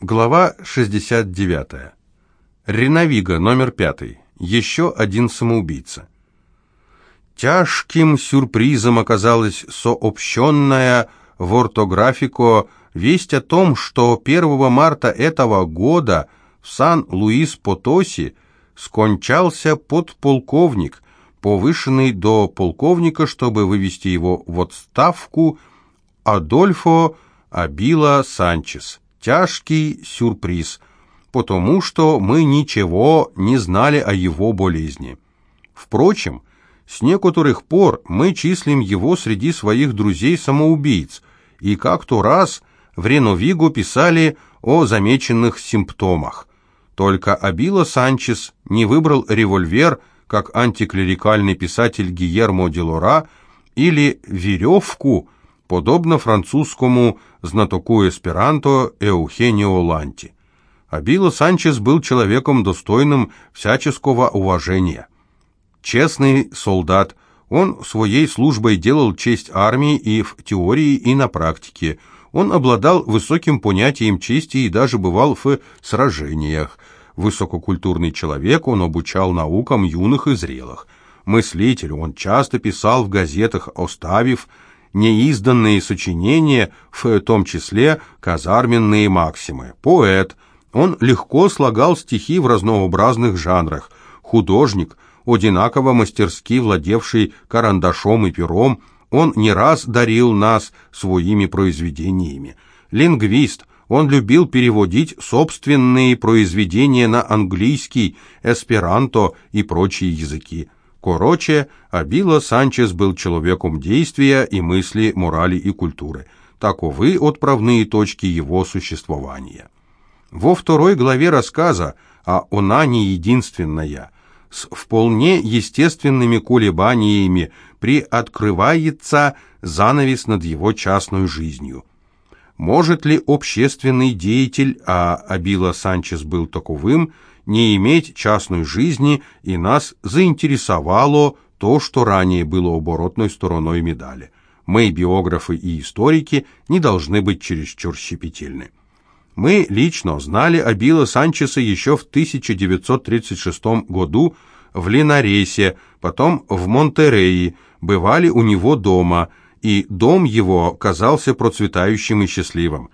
Глава 69. Ренавига, номер пятый. Еще один самоубийца. Тяжким сюрпризом оказалась сообщенная в ортографико весть о том, что 1 марта этого года в Сан-Луис-Потоси скончался подполковник, повышенный до полковника, чтобы вывести его в отставку, Адольфо Абила Санчес тяжкий сюрприз, потому что мы ничего не знали о его болезни. Впрочем, с некоторых пор мы числим его среди своих друзей-самоубийц, и как-то раз в Реновигу писали о замеченных симптомах. Только Абила Санчес не выбрал револьвер, как антиклерикальный писатель Гиермо Делора, или веревку, подобно французскому знатоку эсперанто Эухенио Ланти. Абило Санчес был человеком достойным всяческого уважения. Честный солдат, он своей службой делал честь армии и в теории, и на практике. Он обладал высоким понятием чести и даже бывал в сражениях. Высококультурный человек, он обучал наукам юных и зрелых. Мыслитель, он часто писал в газетах, оставив неизданные сочинения, в том числе казарменные максимы. Поэт, он легко слагал стихи в разнообразных жанрах. Художник, одинаково мастерски владевший карандашом и пером, он не раз дарил нас своими произведениями. Лингвист, он любил переводить собственные произведения на английский, эсперанто и прочие языки. Короче, Абила Санчес был человеком действия и мысли, морали и культуры. Таковы отправные точки его существования. Во второй главе рассказа, а она не единственная, с вполне естественными колебаниями приоткрывается занавес над его частной жизнью. Может ли общественный деятель, а Абила Санчес был таковым, не иметь частной жизни, и нас заинтересовало то, что ранее было оборотной стороной медали. Мы, биографы и историки, не должны быть чересчур щепетильны. Мы лично знали о Билла Санчеса еще в 1936 году в Линаресе, потом в Монтерее, бывали у него дома, и дом его казался процветающим и счастливым.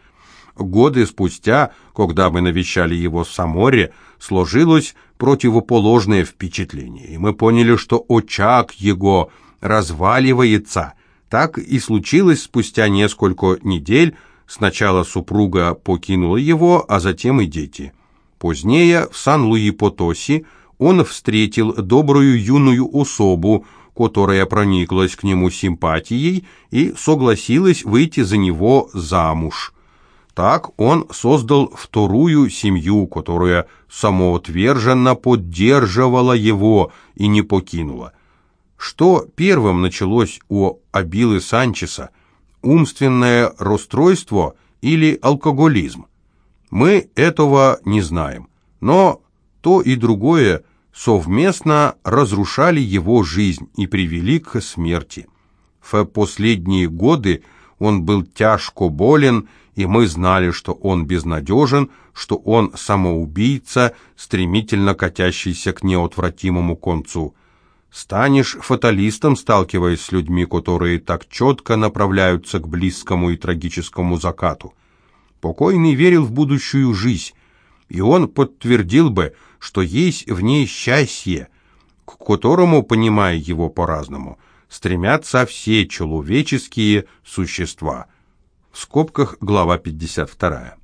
Годы спустя, когда мы навещали его в Саморе, сложилось противоположное впечатление, и мы поняли, что очаг его разваливается. Так и случилось спустя несколько недель. Сначала супруга покинула его, а затем и дети. Позднее в Сан-Луи-Потоси он встретил добрую юную особу, которая прониклась к нему симпатией и согласилась выйти за него замуж. Так он создал вторую семью, которая самоотверженно поддерживала его и не покинула. Что первым началось у Абилы Санчеса? Умственное расстройство или алкоголизм? Мы этого не знаем, но то и другое совместно разрушали его жизнь и привели к смерти. В последние годы он был тяжко болен и мы знали, что он безнадежен, что он самоубийца, стремительно катящийся к неотвратимому концу. Станешь фаталистом, сталкиваясь с людьми, которые так четко направляются к близкому и трагическому закату. Покойный верил в будущую жизнь, и он подтвердил бы, что есть в ней счастье, к которому, понимая его по-разному, стремятся все человеческие существа – в скобках глава 52.